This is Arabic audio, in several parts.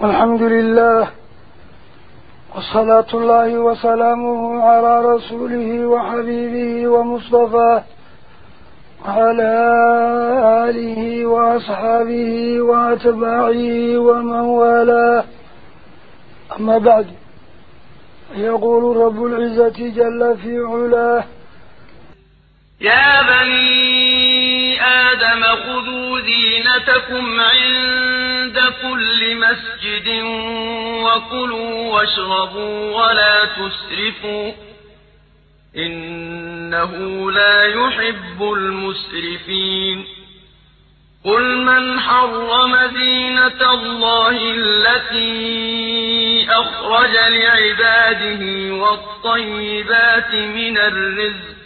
والحمد لله وصلاة الله وسلامه على رسوله وحبيبه ومصطفاه وعلى آله وأصحابه وأتباعه ومن والاه. أما بعد يقول رب العزة جل في علاه يا بني آدم خذوا زينتكم عند كل مسجد وكلوا واشربوا ولا تسرفوا إنه لا يحب المسرفين قل من حرم زينة الله التي أخرج لعباده والطيبات من الرزق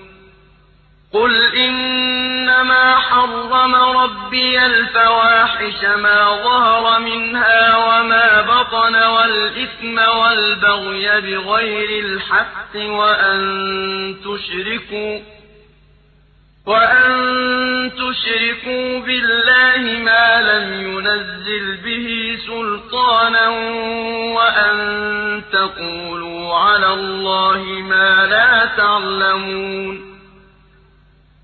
قل إنما حرم ربي الفواحش ما ظهر منها وما بطن والإثم والبغي بغير الحق وأن تشركوا وأن تشركوا بالله ما لم ينزل به سلطانا وأن تقولوا على الله ما لا تعلمون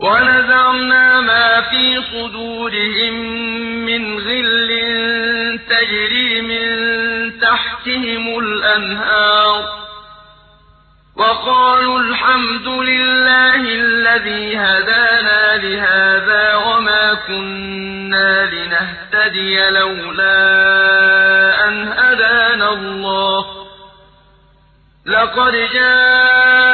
ونزعنا ما في صدورهم من غل تجري من تحتهم الأنهار وقالوا الحمد لله الذي هدانا لهذا وما كنا لنهتدي لولا أن هدانا الله. لقد رسل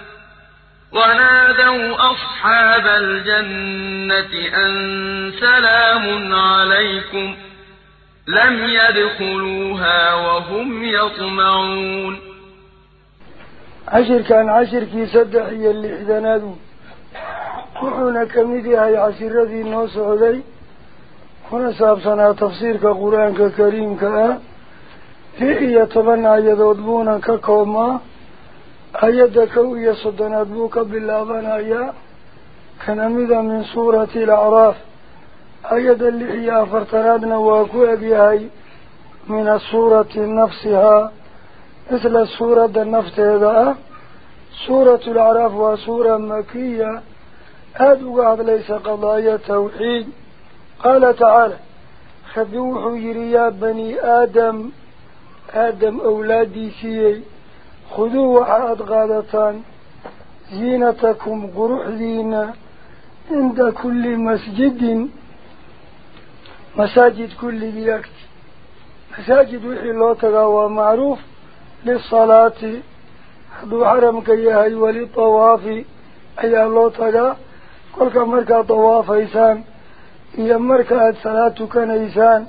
ونادوا أصحاب الجنة أن سلام عليكم لم يدخلوها وهم يطمعون. عشر كان عشر كي سدح اللي إذا وحونا كميدي هاي عشر ذي النوس saabsanaa tafsiirka qur-aanka kariimka ah lix iyo toban aayadood buunan ka koobmaa أيدك ويصدنا بوك بالأبناء كنمذا من سورة الأعراف. أيد اللحية فارتنادنا وكوئك يهي من السورة نفسها. مثل سورة النفط هذا سورة الأعراف وسورة مكية. أدوك هذا ليس قضايا توحيد. قال تعالى خذوح يريا بني آدم. آدم أولادي سيئي خذوا وحاد غادتان. زينتكم قروح دينا عند كل مسجد. مساجد كل ديكت مساجد تقوى معروف للصلاة. حدو حرم كيهي وللطواف. أي الله تقوى كل كمركا طواف إيسان. iyo marka aada salaad tukanaysaan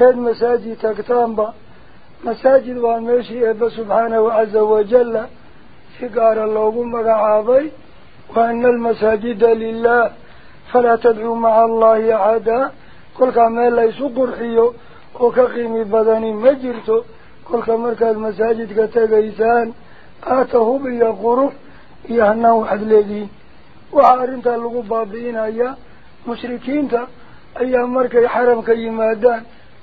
eed masaajid tagtaanba مساجد وانمشي إبا سبحانه عز وجل فقال الله مقع عضي وأن المساجد لله فلا تدعو مع الله عدا كل كمال ليس قرحيه وكقيم بذني مجرته كل كمالك المساجد كتغيسان آته بي قرح يهنه حد لدين وعارنت اللغوبة بينا يا مشركين تا أيام مركي حرم كي مادان.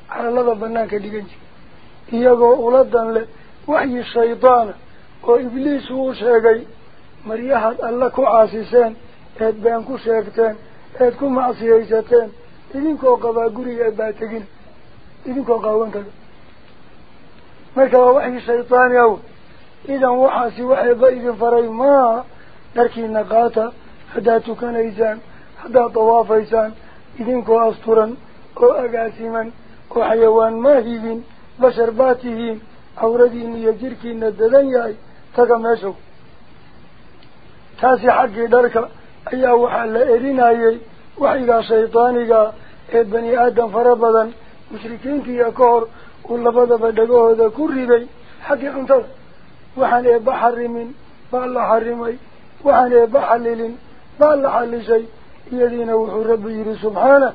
على الله بنا كدقنجي sheegay maryahaad alla ku caasiseen eed been ku sheegteen eed ku macsiyaysateen idinkoo qabaa guriga eebaa tegin idinkoo qaawan kada marka waa waxyi shaydaani aw idan waxaasi waxeeba idin faray maaha dharkiina qaata haddaad tukanaysaan haddaad dawaafaysaan idinkoo asturan oo agaasiman oo xayawaan maa hidin بشرباتهم أوردين يجركين الددن ياي تقمشوا تاسي حقي دارك أي أوحال إرينا ياي وحيقا شيطانيقا إيه إبني آدم فربدا مشركين في أكور واللفظة بدقوه ذا كوري بي حقي أنتظر وحان إيه إبا حرمين بالله حرمي وحان إيه إبا حللين بالله حل شيء يدين وحو ربي سبحانه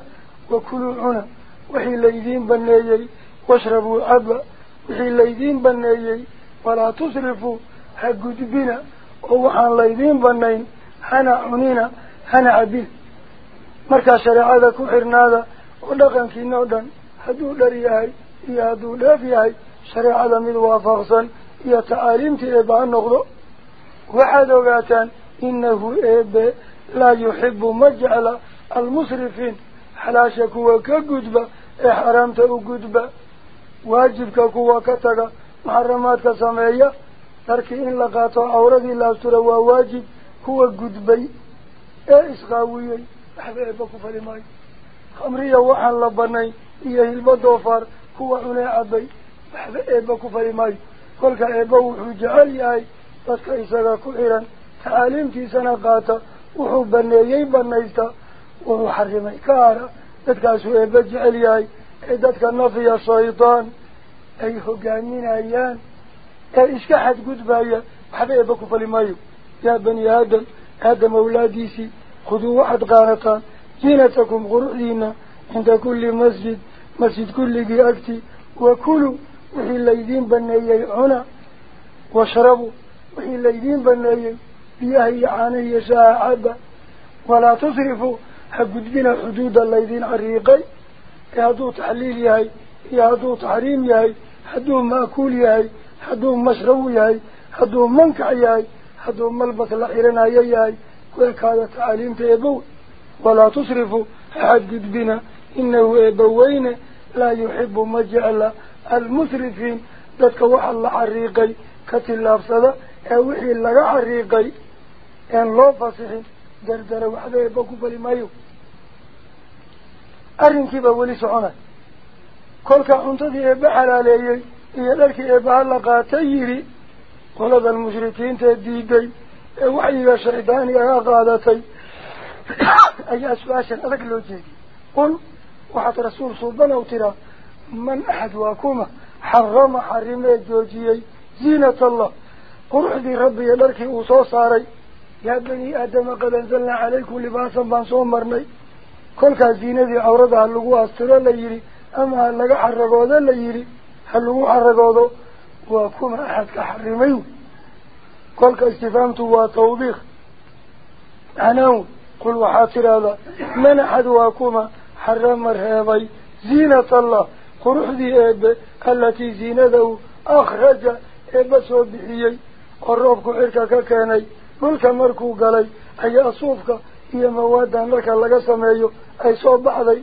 وكل عنا. وحي ليدين بنيجي واشربوا أبا وحي ليدين بنيي. ولا تصرفوا حق دبنا ووحان ليدين بنيين حنا عنينا. حنا عبيل مركا شريعة كوحرنا هذا ودقن في نودن. هدو دريهاي يهدو دافيهاي شريعة من وافغصا تعاليم تلبع النغضو وحادو قاتان إنه إبا لا يحب مجعل المصرفين حلاشك وكا قدبا إحرامته قدبا kuwa gudbay ee isqaawiyey waxba eebba ku fali maayo khamriya waxaan la banayn iyo hilbo doofaar kuwa cunee cabay waxba eebba ku fali maayo kolka eebba wuxuu jecel yahay dadka isaga ku xiran tacaaliimtiisana qaata wuxuu baneeyey banaysta wuxuu xarimay ka hara dadkaasuu eebba jecel yahay ee إذا كان نفي الشيطان أي هجامين أيان. كان إيش كحد قد بايا. حبا يبكو فلمايو. يا بني آدم. آدم أولاديسي. خذوا واحد قانطا جينتكم غرعينا عند كل مسجد. مسجد كل قيادتي وكلوا. وحي الليدين بنيي عنا. وشربوا وحي الليدين بنيي بيهي عاني شاء عبا ولا تصرفوا. حقود بنا حدود الليدين عريقي. يهدو تحليل يهي يهدو تحريم يهي حدو مأكول يهي حدو مشرو يهي حدو منكع يهي حدو ملبك لحيرنا آية يهي. كلك هذا تعليم تيبو ولا تصرفوا حدد بنا. إنه إبوين لا يحب مجعل المسرفين. ذاتك وحل لحريقي كتل لفسد أوحي لغا حريقي إن لا فسحي دردر وحده إبوك بالمايو iyo dharkii eebbaha la qaatay yidhi qoladan mushrikiintae diiday ee waxyiga shaydaanigaga qaadatay ayaa su-aashan adag loo jeediyey qul waxaad rasuul suuban ow tiraa man axad waa kuma xarama xarimee joojiyey ziinat allah quruxdii rabbi iyo dharkii uu soo saaray yaa bani aadama qad anzalnaa calaykum libaasan baan soo marnay la yidhi ama ha laga xaragoodo la yidhi ha lagu xaragoodo waa kuma axadka xarimay wey kolka istifaamtu waa tawbiiq macnaahu qul waxaad tidhaahdaa man axad waa kuma xarama reebay ziinat allah quruxdii eebe alatii ziinadahu akhraja eebba soo bixiyey oo roobku cirka ka keenay dhulka markuu galay ayaa suufka soo baxday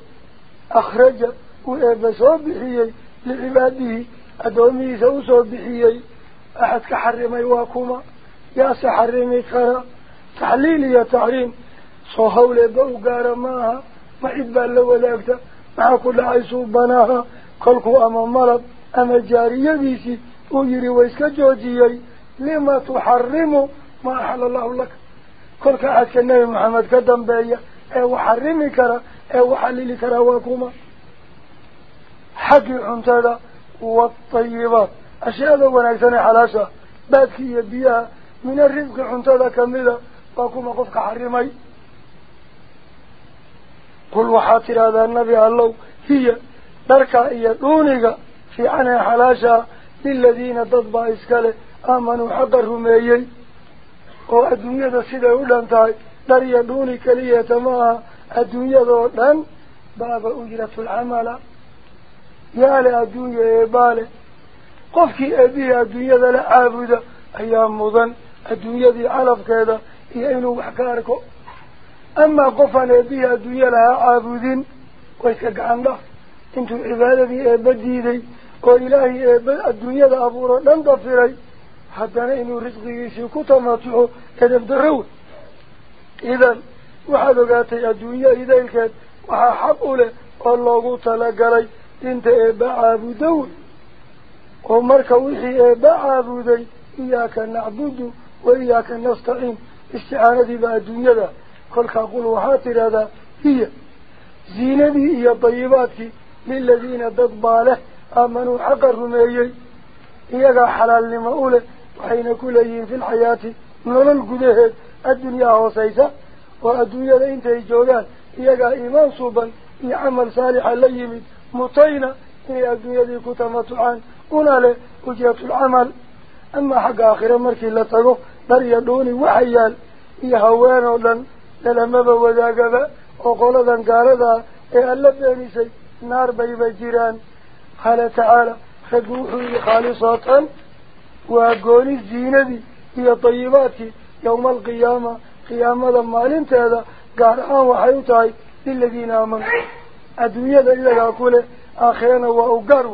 akhraja uu eebba soo bixiyey licibaadihi addoomihiisa usoo bixiyey axad ka xarimay waa kuma yaase xarimi kara taxliil iyo taxriim soo hawl eebba u gaara maaha ma cid baa la wadaagta maxaa ku dhacay suubanaha kolkuu ama malab ama jaariyadiisii uu yihi wa iska joojiyey lima tuxarimu ma axala allahu laka كل كأحد كنبي محمد قدم بيا. إيه أو حرمي كرا إيه أو حليلي كرا وأكوما. حقي عمتادا والطيبة أشياء ذو ونأتني حلاشا باكي يبيها. من الرزق عمتادا كمدا وأكوما قفك حرمي. قل وحاطر هذا النبي الله. هي بركة يدونك في عنا حلاشا للذين تضبع إسكالة. آمنوا حضرهم أيين dhan tahay dhar iyo dhuuni keliyata ma aha adduunyadoo dhan baaba ujratulcamala yaale adduunya eebaale qofkii eebihii adduunyada la caabuda ayaa mudan adduunyadii calafkeeda iyo inuu wax ka arko amaa qofaan eebihii adduunya lahaa caabudin way iska gacan dhaf intuu cibaadadii eebba diiday oo ilaahay eebba adduunyada abuuro dhan dafiray risqigiisii ku tamatuco edab darro wey idan waxaad ogaatay adduunyo idaylkeed waxaa xaq u leh oo loogu talagalay inta eebba caabudo wey oo marka wixii eebba caabuday iyaaka nacbudu wa iyaaka nastaciin isticaanadiiba adduunyada kolkaa qul waxaad tidhahdaa hiya ziinadii iyo dayibaadkii liladiina dad baa leh aamanuu xaqa rumeeyey iyagaa xalaalnimo u leh iyagaa iimaan suuban iyo camal saalixa la yimid mutayna inay adduunyadii ku tamatucaan una leh ujratulcamal amaa xagga aakhire markii la tago dhar iyo dhuuni waxa yaal iyo haween oo dhan lalamaba wadaagaba oo qoladan gaaladaa ee alla beenisay naar bayba jiraan qaala tacaala raggu wuxuu yihi khaalisatan waa gooni ziinadii iyo dayibaadkii yowma alqiyaama qiyaamada maalinteeda gaar ahaan waxay u tahay liladiina aamanuu adduunyada iyagaa ku leh aakhirana waa u gaar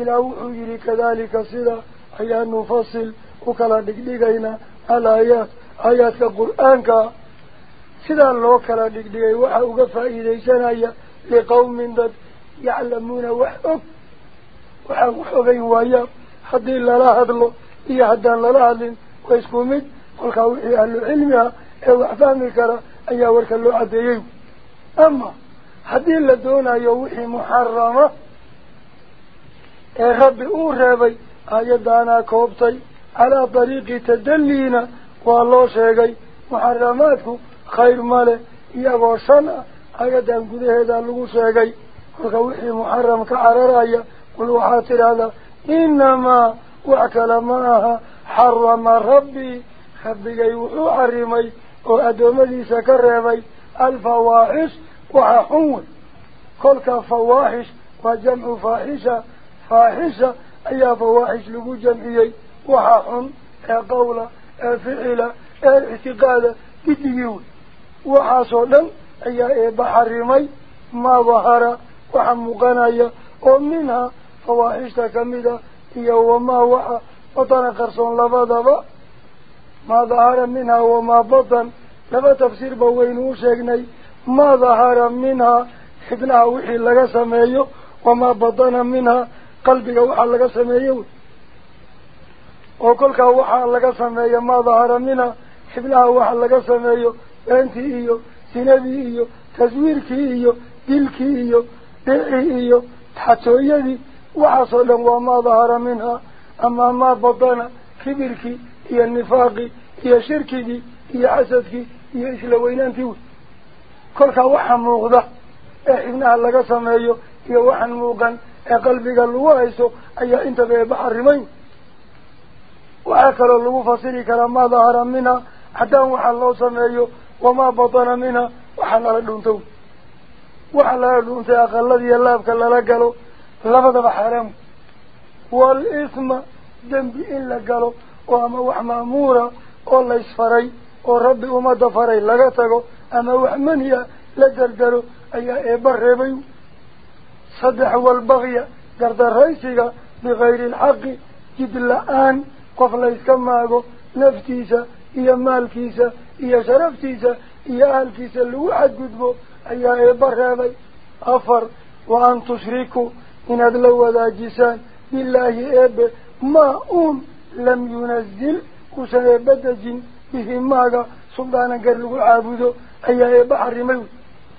ilaah wuxuu yihi kadalika sida ayaa nufasil u kala dhigdhigaynaa alaayaat aayaadka qur-aanka sidaa loo kala dhigdhigay waxa uga faa'iidaysanaya liqawmin iyo haddaan lala hadlin waa isku mid kolkaa wixii ahlu cilmi ah ee wax fahmi kara ayaa warka loo caddeeyey ama haddii la doonayo wixii muxarama ee rabbi uu reebay aayadaanaa koobtay calaa dariiqi tadalliina waa loo sheegay muxaramaadku khayr male iyagoo shan ah ayadan gudaheeda lagu sheegay kolka wixii muxaram ka cararaya qul waxaad tidhaahdaa إنما وأكل معها حرم ربي. خبق يوحو حرمي وأدومدي سكرمي الفواحش وحون كل فواحش وجمع فاحشة. فاحشة أي فواحش لقو جمعي وحون قولة فعلة اعتقادة بديون وحصولا أي بحرمي ما ظهر وحمقنايا ومنها iyo wamaa waxa batana qarsoon labadaba maa dahara minhaa wamaa batan laba tafsiirba waynu u sheegnay maa dahara minhaa xibnaha wixii laga sameeyo wamaa batana minhaa qalbiga waxaa laga sameeye wey oo kolkaa waxaa laga sameeya maa dahara minhaa xibnaha waxa laga sameeyo beentii iyo sinadii iyo taswiirkii iyo dilkii iyo dhicii iyo xatooyadii dhan waa maa dahara minhaa amaa maa batana kibirkii iyo nifaaqii iyo shirkigii iyo xasadkii iyo isla weynaantii wey kolkaa waxa muuqda ee xibnaha laga sameeyo iyo waxaan muuqan ee qalbiga lagu hayso ayaa intaba eeba xarimay waxaa kaloo lagu fasiri karaa maa dahara minha haddaan waxaa loo sameeyo wamaa batana minha waxaa lala dhuuntow la galo oo ama wax ma'muura oo laysfaray oo rabbi ummadda faray laga tago ama wax manhiya la dardaro ayaa eebba reebay saddex walbakya gardaraysiga bikayri alxaqi jid la-aan qof layska maago naftiisa iyo maalkiisa iyo sharaftiisa iyo ahalkiisa lagu xadgudbo ayaa eebba reebay afar wa an tushrikuu lam yunazil uusan eebba dejin bihi maaga suldaanan gar lagu caabudo ayaa eebba xarimay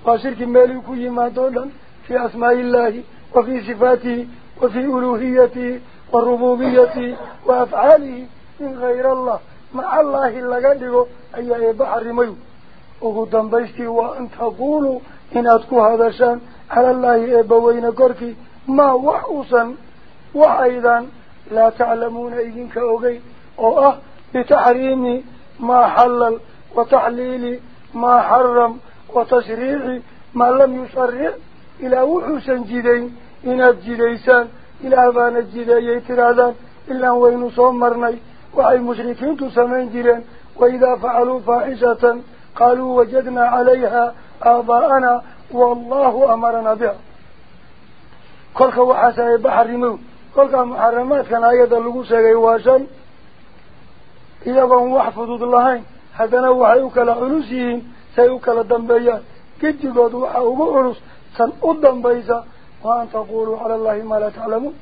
waa shirki meelii ku yimaadoo dhan fii asmaa'i illaahi wa fii sifaatihi wa fii uluuhiyatihi wa rububiyatihi wa afcaalihi in hayra allah maca allaahi laga dhigo ayaa eebba xarimay ugu dambaystii waa an taquuluu inaad ku hadashaan cala allaahi eebba weyne korkii ما وحوسا وأيضا لا تعلمون إذنك أغي أو أه بتحريمي ما حلل وتحليلي ما حرم وتشريعي ما لم يشرع. إلى وحوسا جدين إن الجديسان إلى أبان الجدي يترادا إلا وين صمرني وعي مشركين تسمين جدين وإذا فعلوا فاحشة قالوا وجدنا عليها آباءنا والله أمرنا بها. Iyagoon wax fudud lahayn haddana waxay u kala culus yihiin say u kala dambeeyaan gedigood waxa ugu culus tan u dambaysa wa an taquluu cala allahi maa laa taclamuun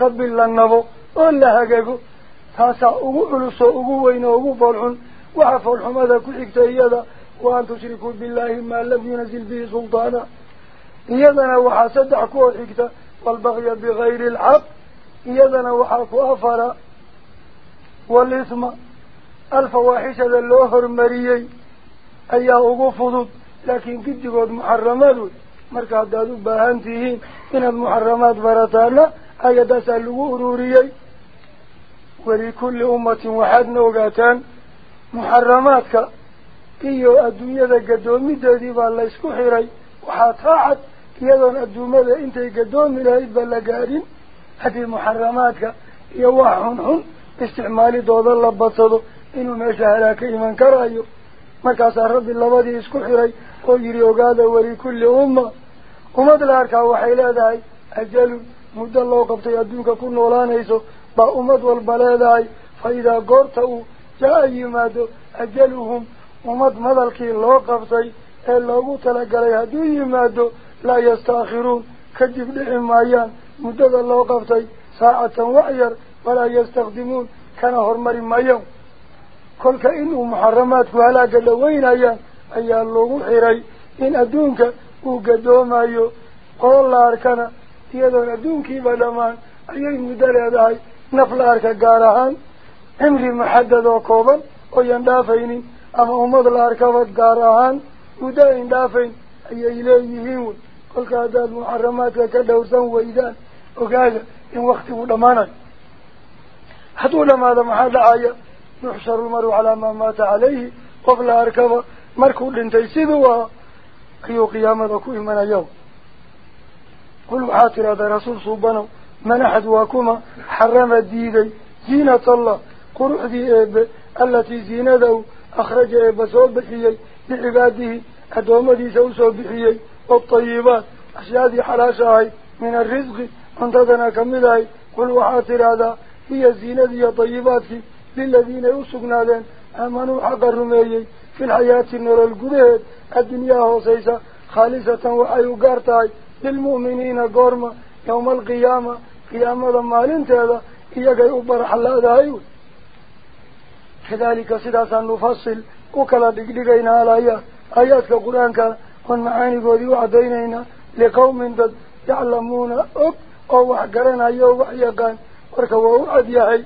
rabbi la nabo oo la hagago taasaa ugu culus oo ugu weyn oo ugu foolxun waxa foolxumada ku xigta iyada wa an tushrikuu billahi maa lam yunazil bihi sultaana iyadana waxaa saddex kuoo xigta والبغي بغير الحق يدنا وحاكو أفرا والإثم الفواحش ذا اللوهر مريي. أي أغفض لكن قد قد محرمات. مركا دادو باهانتيهين إن المحرمات برتانا أي داسا أروريي ولكل أمة وحدنا وقاتان محرماتك. adduunyada gaddoomideedii baa la isku xiray waxaa taacad lahayd ba la gaadhin haddii muxaramaadka iyo wax xunxun isticmaalidooda la badsado inuu meesha halaa ka iman karayo markaasaa rabbi labadii isku xiray oo yidhi ogaada walikulli umma ummad la arkaa waxay leedahay ajalun muddo loo qabtay adduunka ku noolaanayso baa ummad walba leedahay fa idaa goorta uu jaa yimaado ajaluhum ummad madalkii loo qabtay ee loogu talagalay hadduu yimaado لا يستأخرون. كجب نعم لحمايان مدد الله قفتي. ساعة وعير ولا يستخدمون. كان هرمر مايان. كل كإنه محرمات. وهلا قلوين أيان؟ أي الله حري إن أدونك وقدو مايو. قول الله أركنا يدون أدونك بدمان أي مدد هذا نفل أركا قارهان. عمري محدد وقوبا ويندافين أما أمض الأركبات قارهان مدد يندافين أي إليهيون قل كذا المحرمات كذا وزن ويدان وقال إن وقت ولمانا هذول ما ذم هذا آية يحشر المرء على ما مات عليه قبل أركب مركو لنتيسيب وقيو قيامة كوه من اليوم قل حاطر هذا رسول صوبنا من أحد واكما حرم ديدي زينة الله. قرح دي التي زينته أخرج أخرج بسوبحي لعباده أدوم دي سوسوبحي والطيبات أشياء حلاشة من الرزق. أنتظنا كمدها كل وحاتر هذا. هي الزينة دي طيباتك للذين يوسقنا ذن أمنوا حق الرميي في الحياة النور القدهد الدنيا وصيصة خالصة وأيو قارتاي للمؤمنين قرمة يوم القيامة. قيامة لما انت هذا هي قيوب رحلة هذا أيو كذلك سداسا سنفصل. وكلا بقلقين على آيات. آيات القرآن كان. كن معاني قولي وعدينينا لقوم دد يعلمون أب أو وحقرنا أيه وحيقان. وركوا وعد ياهي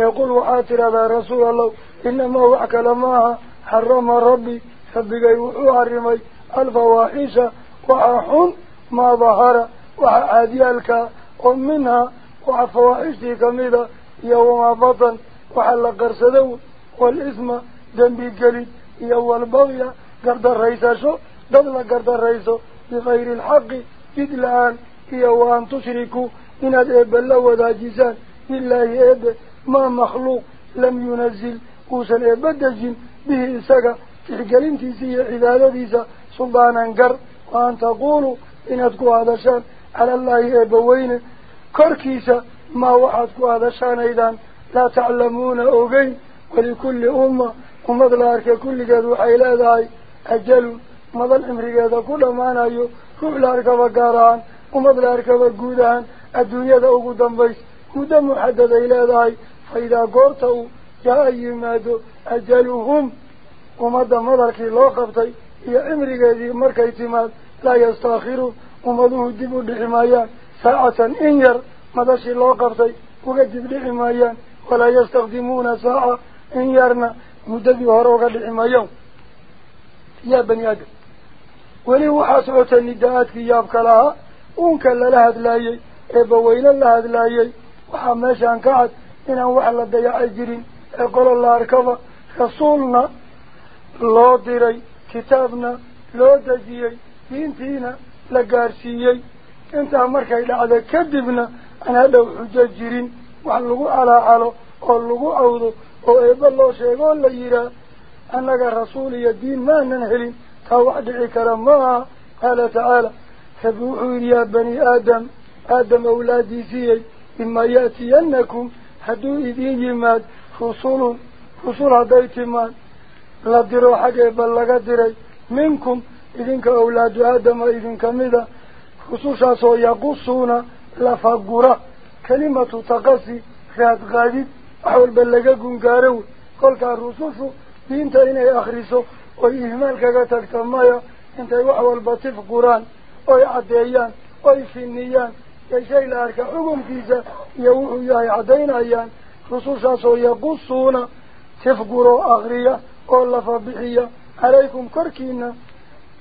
يقول وعاتر هذا رسول الله إنما وعك لما حرم ربي. سبقي وعرمي الفواحيسة وعحن ما ظهر. وعاديالك ومنها. وعفواحيسي كميدة يوم بطن. وحل قرسدون والإثم جنبي الجليد يوم البغية قرد الرئيس شو؟ دم لقرد الرئيس بغير الحق إدلان هي وأن تشركوا إن أدئب اللوذا جيسان بالله أدئ ما مخلوق لم ينزل كوسن أبدا به إساقا في حقال انتسي عدادة ديسا سلطانا قر وأن تقولوا إن أتقوا هذا شان على الله أبوين كركيسا ما وحدكوا هذا شان أيضا لا تعلمون أغين ولكل أمة. ومضلارك كل جدو حيلا داي أجلوا ahaan ummad la arkaba guud ahaan adduunyada ugu dambays muddo muxadaday leedahay fa idaa goorta uu jaa yimaado ajaluhum ummadda madalkii loo qabtay iyo cimrigeedii markay timaad laa yastaakhiruun ummaduhu dib u dhixi maayaan saacatan in yar madashii loo qabtay uga dib dhixi maayaan walaa yastakdimuuna saaca in yarna muddadii hore uga dhixi maayaan yaa bani aadam hadlaayey eebbaweyne la hadlaayey waxaa meeshaan ka cad inaan wax la dayacay jirin ee qolo la arkaba rasuulna loo diray kitaabna loo dejiyey diintiina la gaarsiiyey intaa markay dhacda kadibna aan hadhow xujo jirin wax lagu calaacalo oo lagu cawdo oo eebba loo sheego oo la yihaa annaga rasuul iyo diin maanan helin taa wax dhici kara ma aha qaala tacaala rabi wuxuu yidhi yaa bani aadam aadam awlaadiisiiyey imaa ya'tiyannakum hadduu idiin yimaad rusulun rusul hadday timaan la diro xag eebba laga diray minkum idinka awlaadu aadama idinka mida rusushaasoo yaqusuuna lafagura kelimatu taqasi raadqaadid wax walba laga maya intay wax walba tif quraan oy caddeeyaan oy finiyaan ee shay la arka xukunkiisa iyo wuxuu yahay caddaynayaan rusushaasoo yaqusuuna tifguroo akriya oo lafa bixiya calaykum korkiina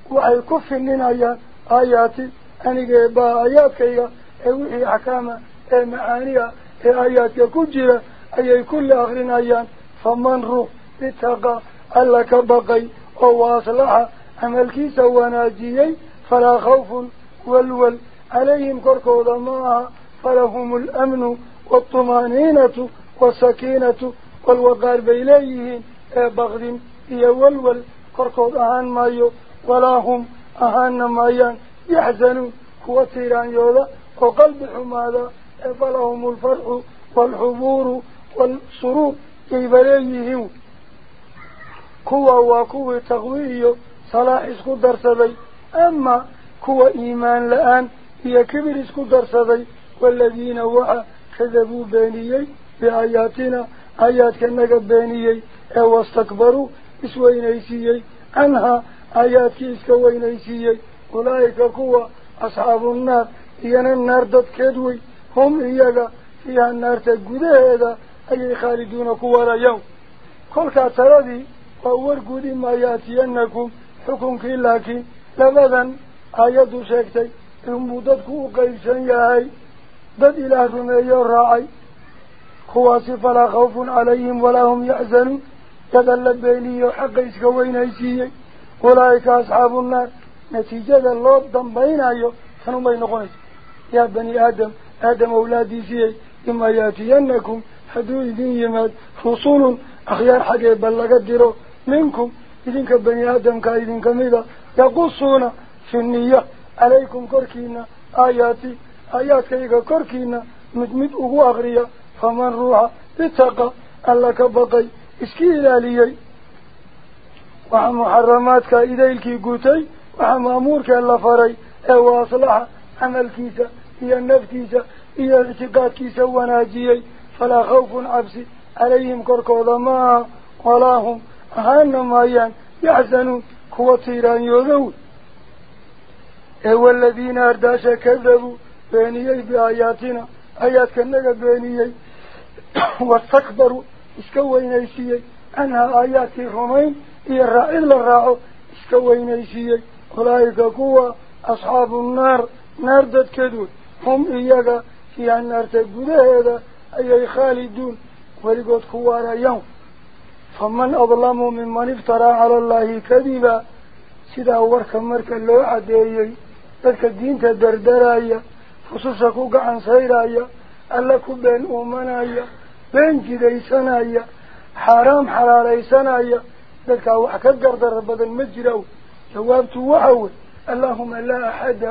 waxay ku fininayaan aayaati anigee baa aayaadkayga ee wixii axkaama ee macaani ah ee aayaadka ku jira ayay kulli akrinayaan faman ruux itaqa alla ka baqay وواصلها عمل كيسا وناجيي فلا خوف والول عليهم كركو ضماها فلهم الأمن والطمأنينة والسكينة والوقار بيليه إيه بغض إيه يولول كركو ضهان مايو ولا هم أهان مايان يحزنوا هو تيران يولا وقلب حمادا إيه فلهم الفرح والحبور والسرور كيف ليهم kuwa waa kuwii taqwi iyo salaax isku darsaday ama kuwa iimaan la-aan iyo kibir isku darsaday waaladiina waxa kadabuu beeniyey biaayaatina aayaadkanaga beeniyey ee wastakbaruu isweynaysiiyey canhaa aayaadkii iska weynaysiiyey ulaa'ika kuwa asxaabu nnaar iyana naar dadkeed wey hum iyaga fiiha naarta gudaheeda ayay khaaliduuna ku warayaan kolkaa taladii warguud imaa yaatiyanakum xukunkii laakiin labadan aayaddu sheegtay inbuu dadku u qaybsan yahay dad ilaah rumeeyo raacay kuwaasi falaa khawfun calayhim walaa hum yaxzanuun dad alla beeniyo xaqa iska weynaysiiyey ulaa'ika asxaabu nnaar natiijada loo dambaynayo tanunbay noqonaysa yaa bani aadam aadam awlaadiisiyey imaa yaatiyanakum hadduu idin yimaad rusulun akhyaar xaggee bal laga diro منكم. إذن كبني آدم كإذن كميدا يقصون في النية. عليكم كركينا. آياتي. آيات كيكا كركينا. مجمد أبو أغريا. فمن روحا اتقى. ألا كبقي إسكي إلالي وعم حرماتك إذيلك قوتي. وعم أمورك ألا فري. أهو عمل كيسا هي النف كيسا هي الاتقاد كيسا وناجي فلا خوف عبسي. عليهم كركو ولا هم ahaana maayaan yaxzanuun kuwa tiiraanyoodow ee waladiina ardaasha kadabuu beeniyey biaayaatina aayaadkanaga beeniyey wastakbaruu iska weynaysiiyey canhaa aayaadkii rumayn iyo raacid la raaco iska weynaysiiyey ulaa'ika kuwa asxaabu nnaar naar dadkeed wey hum iyaga fiiha naarta gudaheeda ayay khaaliduun weligood ku waarayaan فمن أظلم من من افترى على الله كذبا سيدا ورك مرك لو عديي تلك الدين تدردرايا كوك عن سيرايا ألك بين أمنايا بين جديسنايا حرام حراري حراريسنايا تلك وحكا دردر بدل مجرو جوابت وحول اللهم لا أحد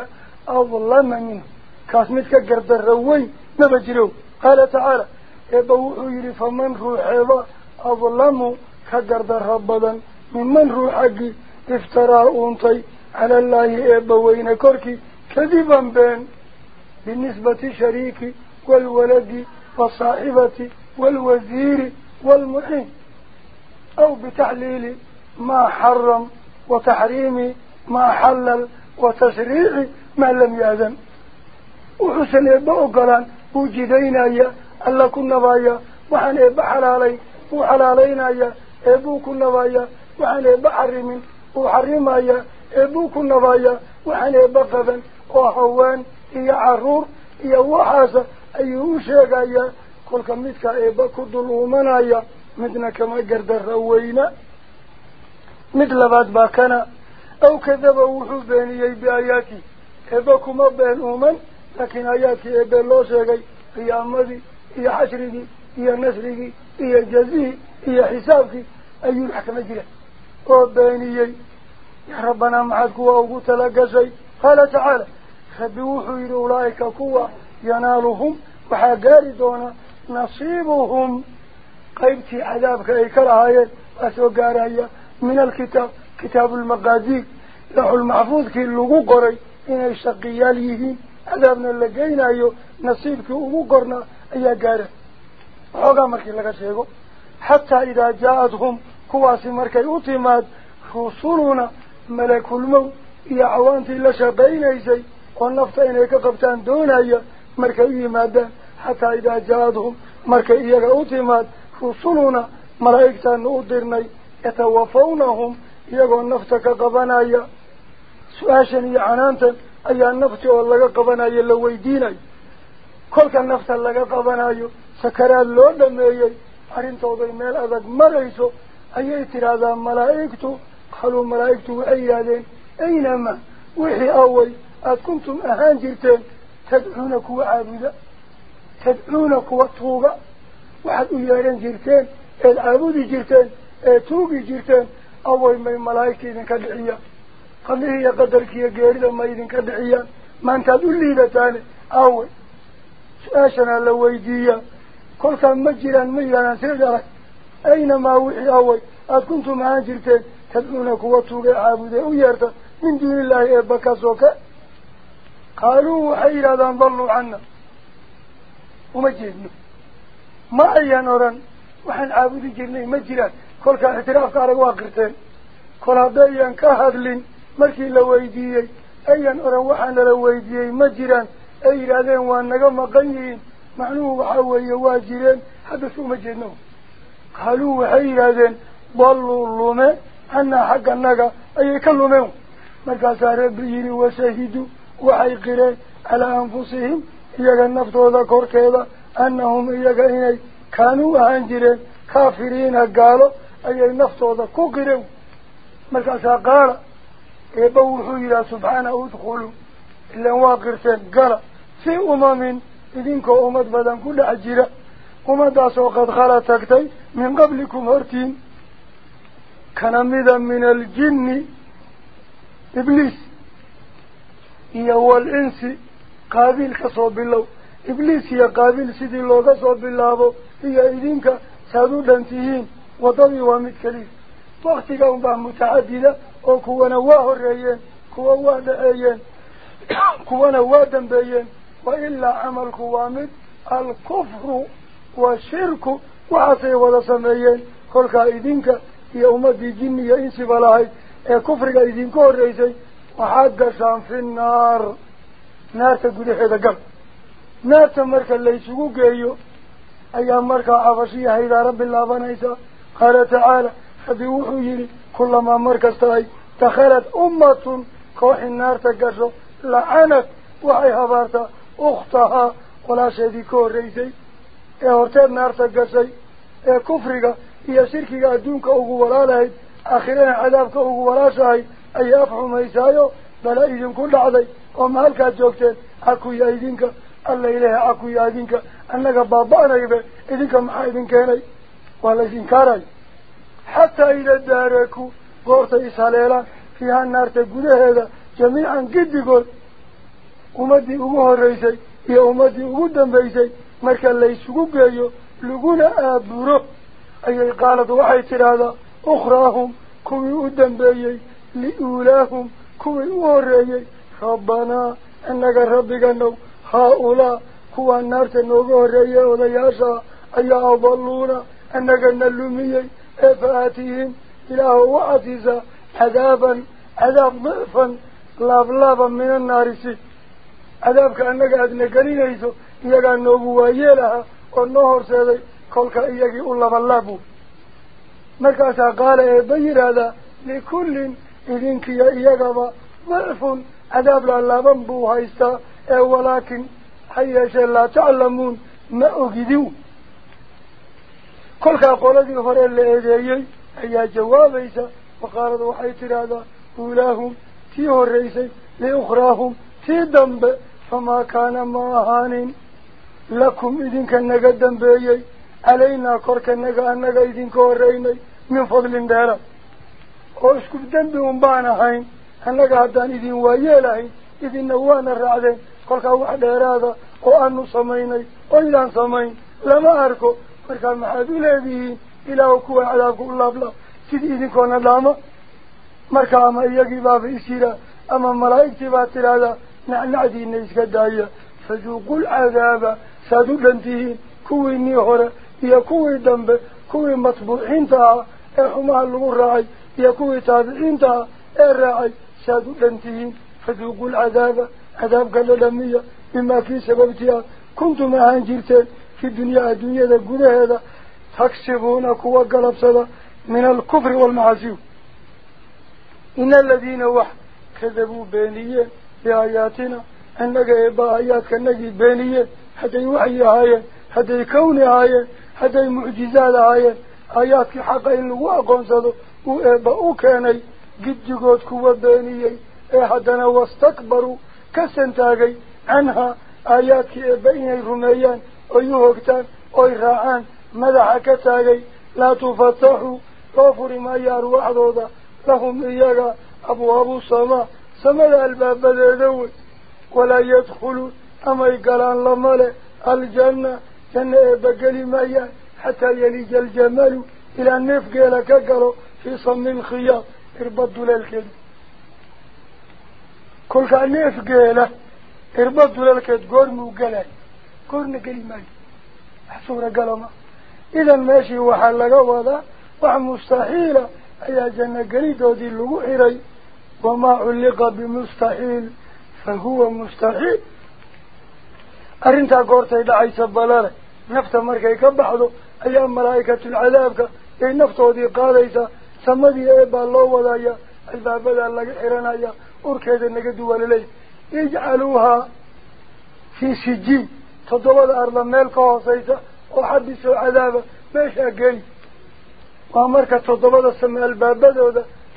أظلم منه. كاسمتك قردر روي نبجرو. قال تعالى يبوحوا يلي فمن روح أظلموا كدر ذهبا ممن روحك افترى أنطي على الله إبوين كركي كذبا بين بالنسبة شريكي والولد والصاحبة والوزير والمحين أو بتحليل ما حرم وتحريم ما حلل وتشريع ما لم يأذن. وحسن إبوء قلان وجدين أيا ألا كنا بايا وحن إبوء حلالي وحلالين يا إبو كنا بايا وحن إبا حرم وحرم يا إبو كنا بايا وحن إبا قبن وحوان إيا عرور إيا وحاسة kolka midka eeba ku dul uumanaya midna kama gardarra weyna mid labaad baa kana aw kadaba wuxuu beeniyey biaayaati eeba kuma been uuman laakiin aayaadkii eebe loo sheegay qiyaamadii هي نسلك هي جزيه هي حسابك. أي الحكم جلال وبيني يا ربنا معك وأقول لك شيء قال تعالى خبوحوا إلى أولئك كوا ينالهم وحقاردون نصيبهم. قيبتي عذابك أي كرهاية؟ أسوكارهاية من الكتاب كتاب المقاديك لحو المحفوظ كي اللغو قري. إنه يشتقياليهين عذابنا اللقين أيو نصيبك أبو أي أيها laga sheego xataa idaa jaa-adhum kuwaasi markay u timaad rusuluna malakulmow iyo cawaantii la shaqaynaysay oo nafta inay ka qabtaan doonaya markay u yimaadaan xataa idaa jaa-adhum markay iyaga u timaad rusuluna malaa'igtaanu u dirnay yatawafawnahum iyagoo nafta ka qabanaya su-aashan iyo canaantan ayaa nafti oo laga qabanayo la weydiinayo kolka nafta laga qabanayo marayso ayay tidhaahdaa malaa'igtu qaluu malaa'igtu waxay yidhaahdeen aynama wixii away aada kuntum ahaan jirteen tadcuuna kuwa caabuda tadcuuna kuwa tuuga waxaad u yeedhan jirteen eed caabudi jirteen ee tuugi jirteen away may malaa'igta idinka dhiciyaan qadihii iyo qadarkiiyo geerida ma idinka dhiciyaan maantaad u liidataane away su-aashanaa la weydiiyaa aada kuntum ahaan jirteen tadcuuna kuwa tuugee caabudee u yeerta min duuni illaahi eebba ka soke qaaluu waxay yidhahdaan dalluu cana uma jeedno ma ayaan odhan waxaan caabudi jirnay ma jiraan kolkaa ictiraafka arag waa qirteen kol haddayaan ka hadlin markii la weydiiyey ayan odhan waxaa nala weydiiyey ma jiraan ay yidhaahdeen waa jireen haddase uma jeedno qaaluu waxay yidhaahdeen dalluu lume canaa xagganaga ayay ka lumeen markaasaa rabbi yidhi washahiduu waxay qireen calaa anfusihim iyaga naftooda korkeeda annahum iyaga inay kaanuu ahaan jireen kaafiriina gaalo ayay naftooda ku qireen markaasaa qaala eebba wuxuu yidhaha subxaana udkhuluu ilaan waa qirteen gala fii umamin ku dhex jira ummaddaasoo qad khala tagtay min qablikum hortiin kana mida min aljinni ibliis iyo walinsi qaabiil ka soo bilow ibliis iyo qaabiil sidii looga soo bilaabo iyo idinka saad u dhan tihiin waddadii waa mid keliya waktiga unbaa mutacadida oo kuwana waa horreeyeen kuwa waa dhaceeyeen kuwana waa dambeeyeen وإلا عمل قوامد الكفر وشرك وعصي ولا سميين. كل قائدينك يا أمتي جني يا إنسي بلاهي. يا كفر قائدينك والرئيسي وحاد قشان في النار. نار تقول هذا قل نار تمرك اللي شقوك أيو أيام مرك عفشية حيث رب الله فنيسا قال تعالى حدي وحجيري كلما مرك استهي تخلت أمة كوح النار تقشو. لعنت وحيها بارتا ukhtahaa walaasheedii ka horreysay ee horteed naarta gashay ee kufriga iyo shirkiga adduunka ugu walaalahayd aakhirana cadaabka ugu walaashahay ayay afxumaysaayo bala idinku dhacday oo ma halkaad joogteen cakuya idinka alla ilaha cakuya idinka annaga baaba-naybe idinka maxaa idin keenay waa la is-inkaarayo xataa ida daaraku goortay ishaleelaan fiiha naarta gudaheeda jamiican giddigood أمدي أمه الرئيسي يا أمدي أمه الرئيسي مركا اللي سقوك أيو لقونا أبرو أي قالت واحد سر هذا أخراهم كوي أدن بأيي لأولاهم كوي أمه الرئيسي ربنا أنك ربك أنه هؤلاء كوى النار تنوغه الرئيسي وضياسا أي أضلونا أنك نلومي إفاتهم إلى هو عزيزا عذابا عذاب ضعفا لابلابا من النار سيه cadaabka annaga aadna gelinayso iyagaa noogu waayeelaha oo noo horseeday kolka iyagii u labalaabu markaasaa qaala eebba yidhaahdaa likullin idinkiyo iyagaba dicfun cadaab laalaaban buu haystaa ee walaakin ha yeeshee laa taclamuun ma ogidin kolkaa qoladii hore la eedeeyey ayaa jawaabaysa waqaalad waxay tidhaahdaa uulaahum tii horreysay liukhraahum tii dambe ma ahaanin lakum idinka naga dambeeyey calaynaa korkanaga annaga idinka horreynay min fadlin dheera oo isku dembi un baan ahayn annaga haddaan idin waayeelahayn idinna waana raacdeen kolkaa wax dheeraada oo aanu samaynay oydaan samayn lama arko markaa maxaad u leedihiin ilaahu kuwa cadaabka u laablaab sidii idinkoona dhaama marka ama iyagii baaba isyiraa ama malaa'igtii baa tidhaahdaa نعدي إن إسك داية فذوقوا العذاب. سادولن تهين كوي نيهورة يا كوي دنب. كوي مطبوع تها إحمها اللغور راعي يا كوي تابعين تها الرعي سادولن تهين فذوقوا العذاب. عذاب قال للمية مما في سببتها. كنتم أهانجرتين في الدنيا. الدنيا ذا قده هذا. تكسبون كوى قلب صدا من الكفر والمعزيو إن الذين وح كذبوا بينيين بآياتنا أنك إبا آياتك أنك بينيين حتى يوحي آية حتى يكون آية حتى معجزات آية. آياتك حقا إنه صدو. وإبا أوكاني. قد جقود كوا بينيين إيه حدنا واستكبروا. كسنتاقي. عنها آياتك بين الرميان. ويهوكتان ويراعان مدح كتاقي لا تفتحوا. غافر ما يارو أحضوضا لهم إياك أبواب السماء. سمد الباب ذوي ولا يدخلوا أما يقالان لماله الجنة جنة بقلي مايا حتى يليج الجمال. إلى النفق لك قالوا في صم الخياط اربطوا للكذب كل نفق له اربطوا للكذب قرموا قلال قرن قلي مايا حصورة قالوا ما إذا ماشي وحلق وضع. ومستحيلة أي جنة قريد ودي اللغو حري وما علق بمستحيل فهو مستحيل. أرنتا قورتي دعي سبالالي نفط مركي كبحضو أيام ملائكة العذاب أي نفط دي قاديسا سمدي إيبا الله وضايا الباب ذا اللغو حرانايا أركيد النقدو وللي يجعلوها في سجين تضوى الأرض ميلك وصيسا وحدثوا عذابا ماشا قلي ومركة تضوى السماء الباب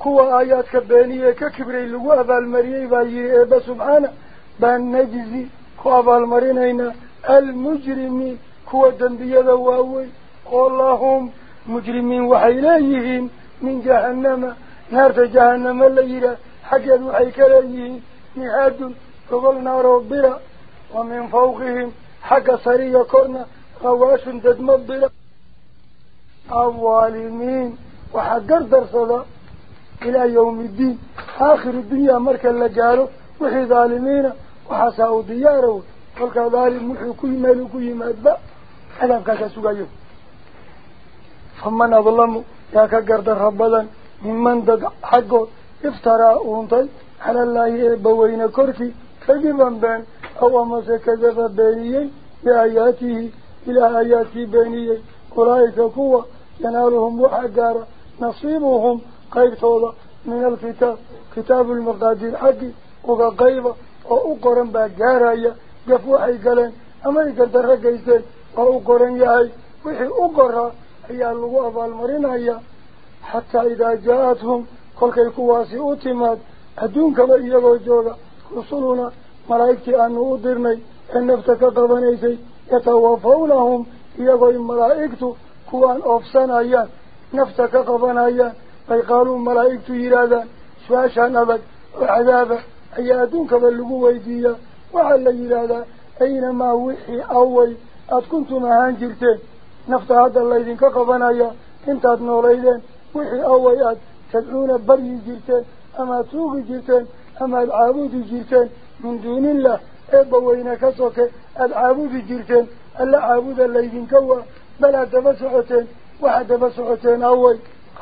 قارا يا صوبحك لفيه سيادير كيسا قبل كيسا اللوغو نعمين ايا اما النفط عليين قي كان انت البابة اللقى حرتي يجعلوها في سجين وكذلك صدا كوا آيات كبانية ككبري لغو أبا المريي بايري إبا سبحانه بان نجزي كوا أبا المرينينا المجرمين كوا دنبيا دواوي اللهم مجرمين وحيليهم من جهنم نار إلى يوم الدين. آخر الدنيا مركا لقالوا وحي ظالمين وحساوا دياره قلت ظالم محي كل مال كل مادبا ألم كاكا سقايو فمن أظلموا يا كقرد ربضا ممن دق حقه افترى أونطي. على الله نصيبهم قيبتوضا من الكتاب كتاب المقادير حقي. وقيبة وأقرن بقارايا قفوحي قلن أما يقدر رقيسين وأقرن يهي وحي أقرها هي اللغة المرين حتى إذا جاءتهم كل كيكواسي أتماد أدونك بإيغو جوغا رسولنا ملائكتي أنه أدرني أن نفتك قبنيسي. يتوفونهم إيغو فيقالوا ملائكتو يرادان سواشا نبك وعذابا أي أدونك بلغو ويديا. وعلى يرادا أينما وحي أول أد كنتم هانجرتين نفط هذا الله إذن كقبنايا انتاد نوليدين وحي أول تدعون بري جرتين. أما توغي جرتين. أما العابود جرتين. من دون الله. إبوين كسوك. العابود جرتين. ألا عابود الله إذن كوا. بلا دبسعتين واحد دبسعتين أول.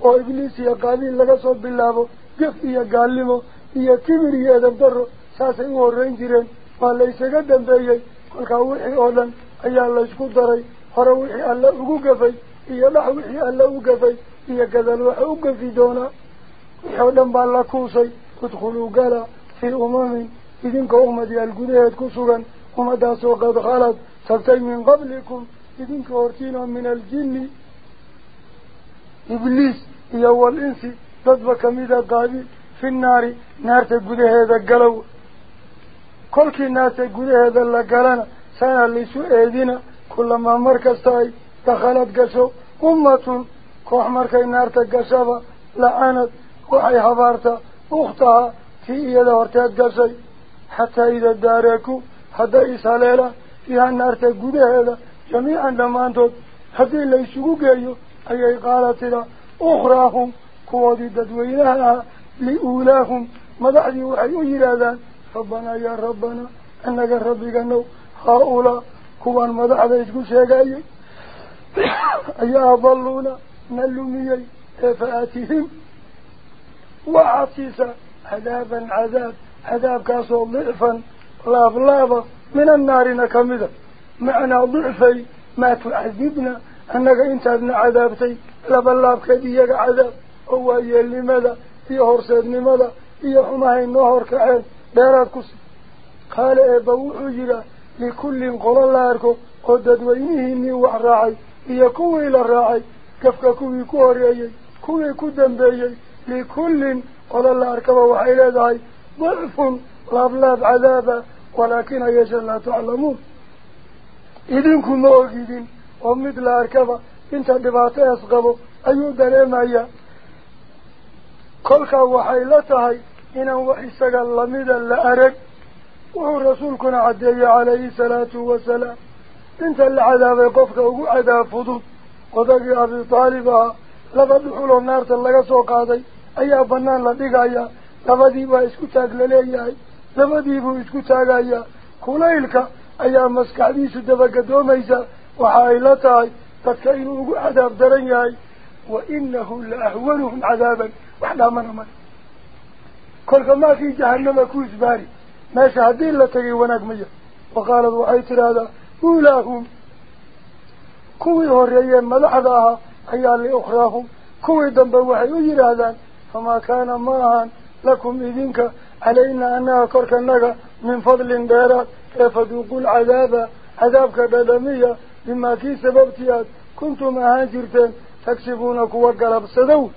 ومجدنا هذا وشهدوا وحيقرا على أنفسهم إياك النففيال كودا دوسيدا أي كقرا أنهم إياكو إن كانوا عنجرين كافرين قالوا قال إبوح يري ادخلوا قرا في أمم أمد قده إذنك وكسوغا أمداسو قد خلتكتي من قبلكم مرتين وإبليس يقالين لك صب الله قف إيا قالمو إيا كبر إيا دبدر ساسي ورين جيرين وليس قدم بيي كل وحي أولا أي الله يسكو دري هره وحي الله أقوقفي إيا لح وحي الله أقوقفي إيا كذا الوحي أقوقفي دونا وحي أولا بالله كوسي ادخلوا قالا في أمم إذن كأمدي القدية كسوغا ومداسو قد خالت تبتي من قبلكم إذن كورتين من الجن إبليس يو الإنس ضد كميدة قابل في النار نار تقود هذا القلو كل كي الناس تقود هذا اللقلنا سنة لسوء أيدينا كلما مركز تاي دخلت قشو أمة كوح مركي نار تقشبه لعنت وحي حبارتا أختها في إيدا ورتاد قشي حتى إذا داركوا حتى إساليلا فيها النار تقود هذا جميعا دمانتود حتى إلا يسوقوا قيو أي قالت لا أخراهم كوادي ددوينها لأولاهم مدعدي وحي إيرادا ربنا يا ربنا أنك ربك أنه هؤلاء كوان مدعدي يسكو شيئا عذاب عذاب لبلاب كديك عذاب هو يلي ماذا في هرسد لماذا في حماه النهر كعين دارات كسي قال إبو حجرة لكل قول الله أركو قدد وإنه وحراعي هي كوي للراعي كفك كوي كوريي كوي كدن انت دباتي أسقبوا أيو دريمايا كلك وحيلتهي إنه وحسك اللميدا لأرك وهو رسولكنا عدي عليه الصلاة والسلام انت اللي عذاب قفك وقو عذاب فضوط وذاك أبي طالبها لقد حلو النار تلقى سوق هذا أي بنان لديك لقدي با اسكو تاق لليهي وقو عذاب درنيهي وإنه لأهونهم عذابا. وحدا من من كل ما في جهنم كوز باري. ما شهدين لتقي وناك مية وقالت وحيت هذا أولاهم. كوي هريين مدحضاها أيال لأخراهم كوي دنبا وحي يجرادان فما كان معها لكم إذنك. علينا أنها كرك النغا من فضل دارات بما كي سببتيات كنتم أهاجرتين تكسبونك وقلب سدو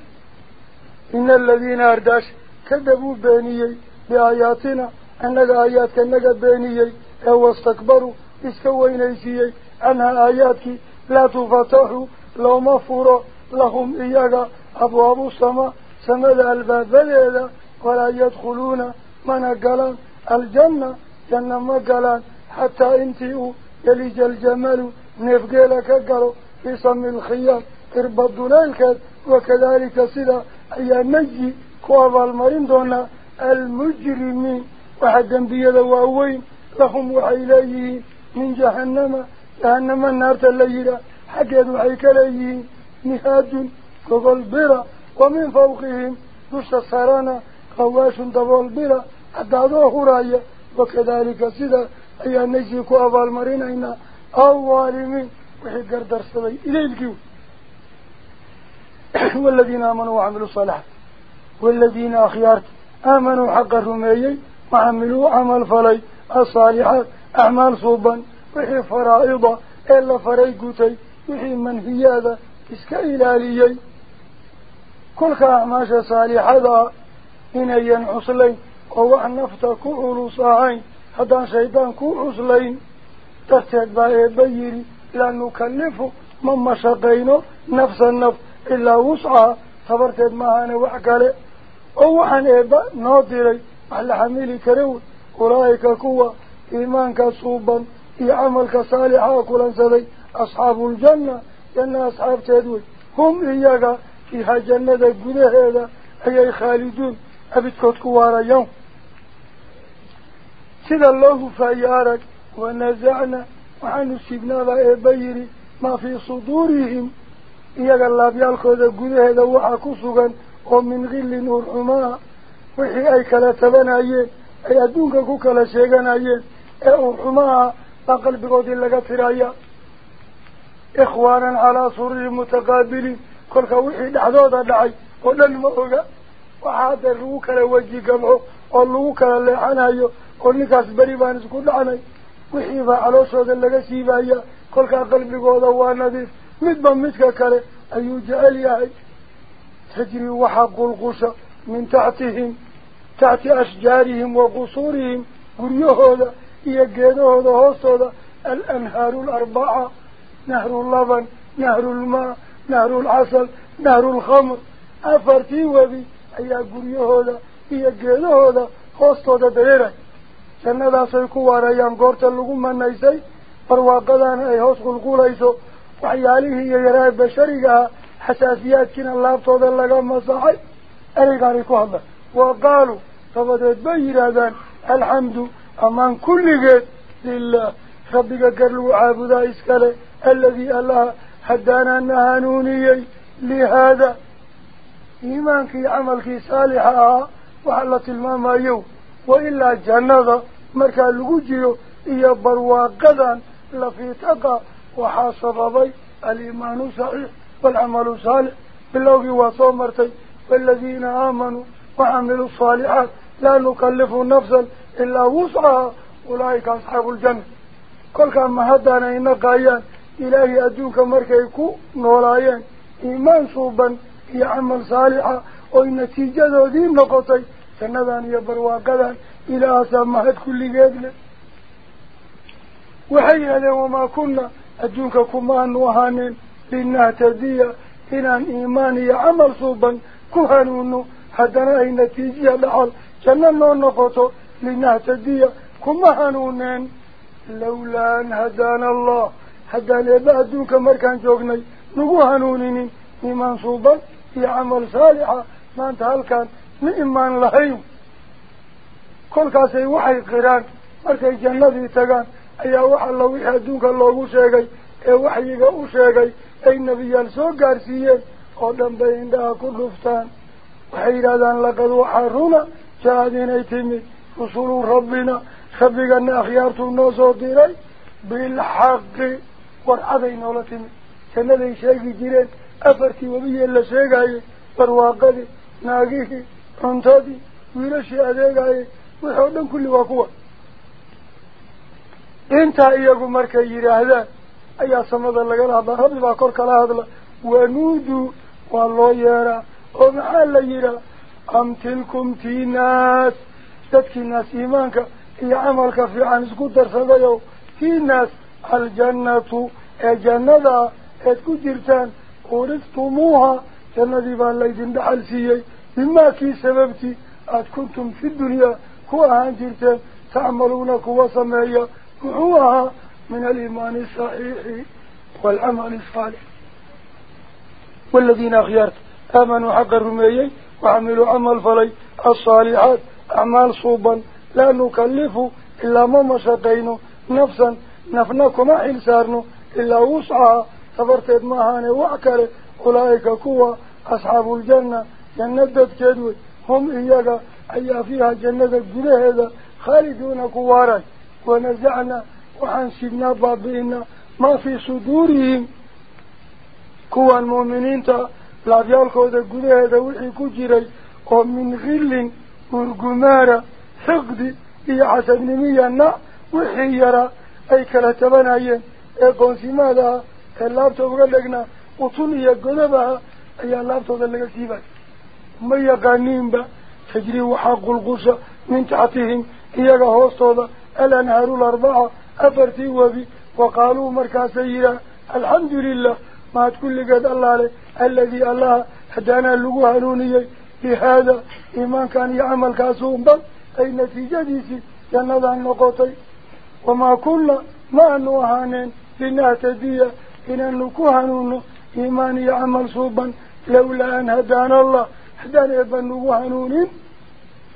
إن الذين أرداش كذبوا بانيي بآياتنا. أنك آيات كأنك بانيي أو استكبروا. اسكوين ايسيي عنها آياتك لا تفتحوا لو مفوروا لهم إياك أبواب السماء. سمد الباب بليلة ولا يدخلون من قلان الجنة جنة مقلان حتى انتئوا نفقلك قلوا في صم الخيار إربط ليلك وكذلك سلا أي نجي كواب المرين دون المجرمين وحدا بيضا وأوين لهم وحيليه من جهنم. جهنم النار تليلا. حكيد وحيك ليه نهاد كغل برا ومن فوقهم دش سرانا خواش دبول برا حتى ظهر رأية. وكذلك سيدا أي نجي كواب المرين أين أولين وحي قردر صدي إليه الكيو. والذين آمنوا وعملوا الصالحات. والذين أخيارت. آمنوا حق الرميي. وعملوا عمل فلي. الصالحات. أعمال صوبا. وحي فرائضة. إلا فريقتي وحي منهيادا إسك إلاليي كل أعماش صالحة إن ووح نفتا كعلو صاعين حتى شيطان كعصلين ترتد بأي بيري لأنه كلفه من مشاقينه نفس النفس. إلا وسعها صبرتد معانا وحكالي أو عن إيبا ناطري على حميلي كريو أولئك كوا إيمانك صوبا. في عملك صالحا كلا سدي أصحاب الجنة. جنة أصحاب تدوي. هم إياك. فيها جنة قده هذا. أي خالدون. أبتكت كوارا يوم. سيد الله فأيارك. صدورهم iyaga laabyaalkooda gudaheeda waxaa ku sugan oo min khillin urxumaa wixii ay kala tabanayeen ay adduunka ku kala sheeganayeen ee urxumaha baa qalbigoodii laga tiraya ikhwaanan calaa sururi mutaqaabiliin kolka wixii dhexdooda dhacay oo dhan ma oga waxaa hadee lagu kala weji gamco oo lagu kala leexanayo oo ninkaas beri وحيبا على صوت اللقى سيبايا كل قلبي قوضا ونظيف مدبا مدك كله أيو جعل ياهي تجري وحق القشة من تحتهم تحت أشجارهم وقصورهم قريهودا يقيدوهودا هوستودا الأنهار الأربعة نهر اللبن نهر الماء نهر العسل نهر الخمر أفرتي وبي أي قريهودا يقيدوهودا هوستودا ديرا jannadaasay ku waarayaan goorta lagu manaysay barwaaqadaana ay hoos qulqulayso waxyaalihii iyo yaraha bashariga ah xasaasiyaadkiina laabtooda laga masaxay ereygaanay ku hadlaan wa qaaluu dabadeed bay yidhaahdaan alxamdu ammaan kulligeed lilah rabbiga gar lagu caabudaa iskale aladii allaha haddaanaana hanuuniyey lihaada iimaankii camalkii saalixa ahaa waxaa la tilmaamayo مركا لغجيو إيا برواقدا لفي تقى وحاصب بي الإيمان صحيح والعمل صالح بالله وصومرتي والذين آمنوا وعملوا الصالحات لا نكلف نفسا إلا وسعها أولئك أصحاب الجنة كل كان مهدانا إن قايان إلهي أدوك مركا يكو نولايان إيمان إلى سمحت كل جدل وحي وما كنا أدونك كمان وهانين لنهتدي إن إيمان عمل صوبا. كهنون حدنا أي نتيجة لحال جنة نقطة لنهتدي كمهنونين لولا أن هدانا الله. هدانا بأدونك مركان جوغني. نقو هنونين إيمان صوبا. في عمل صالحة. ما كل كاسي وحي قران مركي جنة تغان أي وحا الله وحي دونك الله شاقي أي وحيك أشاقي أي نبي يلسو قارسيين قدام بين دا كل فتان وحي رادان لقد وحارونا جاهدين ايتمي رسول ربنا خبقنا أخيارتو النوسو ديري بالحق ورعبين ولتمي جنة شاقي جيرين أفرتي وبيه اللي شاقي برواقدي ناقيه cuntadii wiilashii adeegayay oo dhan kulli waa kuwa intaa iyagu markay yidhaahdaan ayaa samada lagala hadlaa rabbi baa kor kala hadla wanuuduu waa loo yeeraa oo maxaa la yidhaa am tilkum tii naas dadkii naas iimaanka iyo camalka fiican isku darsadayow tii naas aljannatu ee jannada eed ku jirtaan uuriftumuuha jannadii baa laydin dhaxal siiyey بما كي سببتي أد كنتم في الدنيا كوها جرتين تعملون كوا سمايا كوها من الإيمان الصحيح والعمل الصالح. والذين أخيارت آمنوا حق الرميي وعملوا عمل فلي الصالحات أعمال صوبا لا نكلف إلا ما مشقين نفسا نفنكم حلسارنا إلا وسعها تبرتد ماهاني وعكره أولئك كوا الجنة أي فيها جنة هذا خالدون كوارا. ونزعنا وحنسبنا بابينا. ما في صدورهم. كوا المؤمنين تا لا بيالكودا هذا وحي كجري ومن غل ورقمارة حقد إيا حسب نمينا وحي يرى. أي كالتبنايين أي قنسي ماذا؟ اللابتو قلقنا وطنية قدبها أي اللابتو قلقا سيبك ما يقانين با. تجري وحق القصة من تحتهم. إياها هوستوضا الأنهار الأربعة. أفرتي وبي. وقالوا مركا سيئا الحمد لله. ما تقول قد الله عليه. الذي الله هدانا اللقوها نوني بهذا إيمان كان يعمل كاسوم. بل أي نتيجة ديسي. جنة النقطي وما كنا ما نوهانين. لنهتدي إن النكوهنون إيمان يعمل صوبا. لولا أن هدانا الله. حدان يبنوا هنونين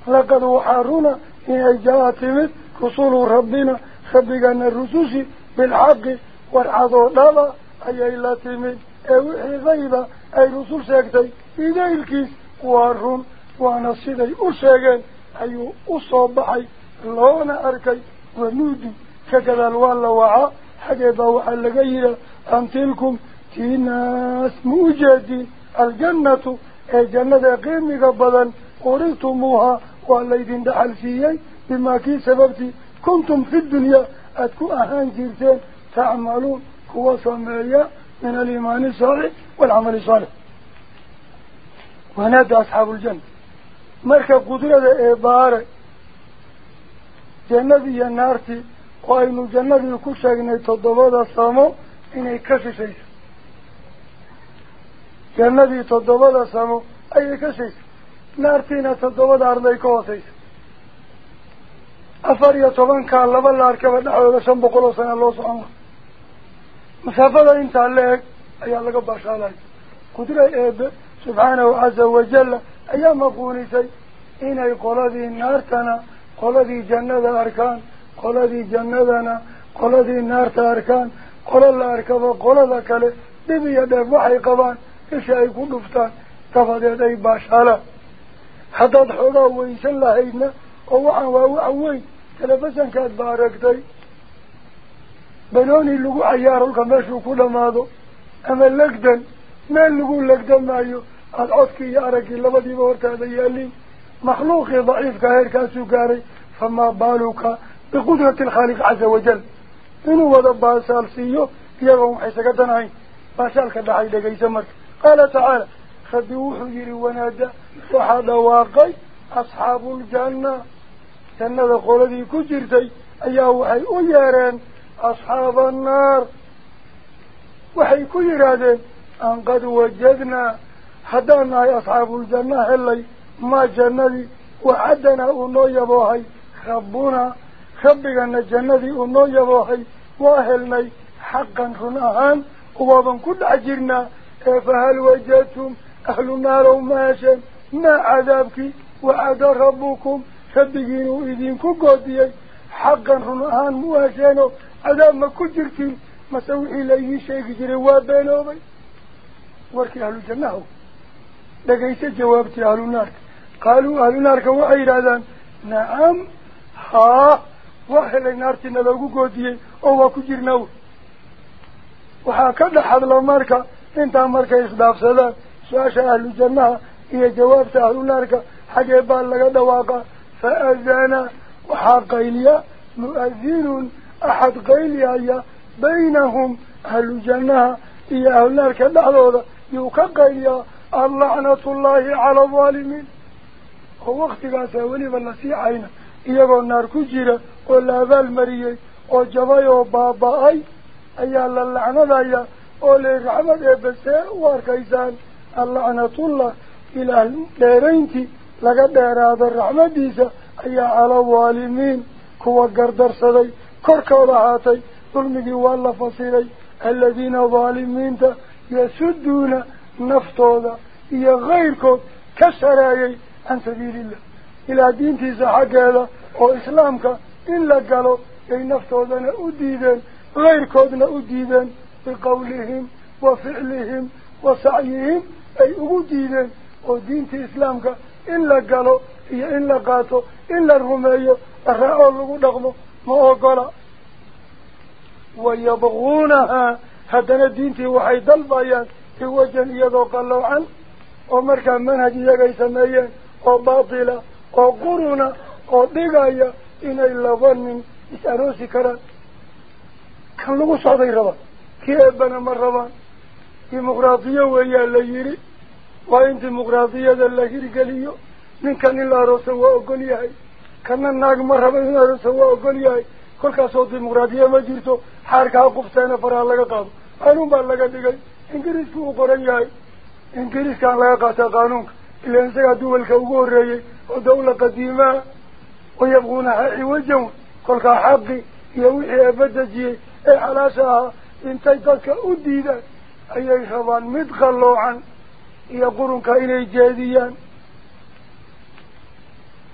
لقد وحارونا إن جاءت رسول ربنا خبقنا الرسوس بالحق والعضو لابا أي إلا تمت أوحي غيبا أي رسول ساكتي إذا الكيس وارون وأنا صدي أساقين أي أصبحي لونا أركي ونودي كذا الوالا وعا حجبا وحل غيرا أم تلكم تناس موجدين الجنة الجنة قيمة بذن قريتموها والذين دعال فيي بما كي سببتي. كنتم في الدنيا أتكو أهان جلتين تعملون. كوى سمعية من الإيمان الصالح والعمل الصالح. ونادى أصحاب الجنة. مركة قدرة إبارة. جنة النار قائل الجنة يكون شاكنا تضبط الصامو إنه كشي شيء. Toddobada samo ayay ka shayso naartiina toddobada arday ka hoosaysa afar iyo tobankaa laba la arkaba dhexdooda shan boqol oo sana loo socon la masaafada intaa la eg ayaa laga baashaalaya qudra eebe subxaanahu casa wajalla ayaa maquunisay inay qoladii naartana qoladii jannada arkaan qoladii jannadana qoladii naarta arkaan qolo la arkaba qolada kale dhib iyo dheef waxay qabaan isha ay ku dhuftaan dabadeed ay baashaalaan haddaad xoogaa weysan lahaydna oo waxaan waa wax weyn telefisonkaad ba aragtay banooni lagu cayaar holka meeshuu ku dhamaado ama legdan meel lagu legdamaayo aada codkii iyo araggii labadiiba hortaada yaaliin مخلوق ضعيف كهير كاسو كاري فما بالك بقدرة الخالق عز وجل إنه وضع باسال سيو يغم حيث هاي باسال كدعي لقي سمك قال تعالى خدوح يري ونادى. وحد واقي أصحاب الجنة. جنة قولدي كجرتي. أيها وحي أيارين. أصحاب النار. وحي كجرادين أن قد وجدنا. حدانا أصحاب الجنة هلي ما جندي وعدنا أنو يبوهي ربنا. ربنا جندي أنو يبوهي واهلني. حقا هناهان ووضن كل عجرنا. فهل وجدتم أهل النار وماشا ما عذابك وعد ربكم. ربكين إذنكم قديي حقا هناهان مواشانو عذاب ما كجرتين ما سوحي لأي شيء جروا بينهم وركي أهل الجنة لقيت جوابتي أهل النار. قالوا أهل نارك وعيرادا نعم. ها. وحل نارتنا لو قوديه أو كجرناه وحاكد حد لو انت ماركا إصداف سلام سواش أهل الجنة هي جواب أهل نارك حاجة بالغ دواقا فأذانا وحاق إليا مؤذن أحد قيليا بينهم أهل الجنة هي أهل نارك دعوة يوكا قيليا اللعنة الله على الظالمين. lasii cayna iyagoo naar ku jira oo la abaalmariyey oo jabay oo baaba-ay ayaa la lacnadaya أولئك عمد إبساء واركيسان اللعنة الله إلى الديرينك لقد دير هذا الرحمة ديسة أي على الوالمين كوى قردر صدي كرك وضعاتي ظلمك والله فصيري الذين ظالمين يسدون نفطه إيا غيركم كسرائي عن سبيل الله إلى دين تيسا حق هذا أو إسلامك إلا قالوا أي نفطه ذا نؤديدا غيركم ذا نؤديدا بقولهم وفعلهم وسعيهم أي أديدا ودين تي إسلامك إلا قالوا هي إلا قاتوا إلا الرمية الرأوا اللغو نغمو ما أقلا ويبغونها. هذا الدين تي وحيد البيان في وجه يدو قالوا عنه ومركا منهج يغي سميين oo baatila oo quruna oo dhigaya inay laba nin rabaan kii eebana ma rabaan dimuqraadiyo weeyaa la yidhi waa in dimuqraadiyada la hirgeliyo ninkan in la aroosa waa ogol yahay kana naag ma raba in aroosa waa ogol yahay kolkaasoo dimuqraadiya ma jirto xaarkaa qufteena faraha laga qaado qaanuun baa laga dhigay ingiriisku uu qoran yahay ingiriiskaan laga qaataa qaanuunka إلا إنسان دول كوغور رأي ودولة كل انتي تلك أديدا أي شبان مدخلوا عن يقولون كإلي جاديا.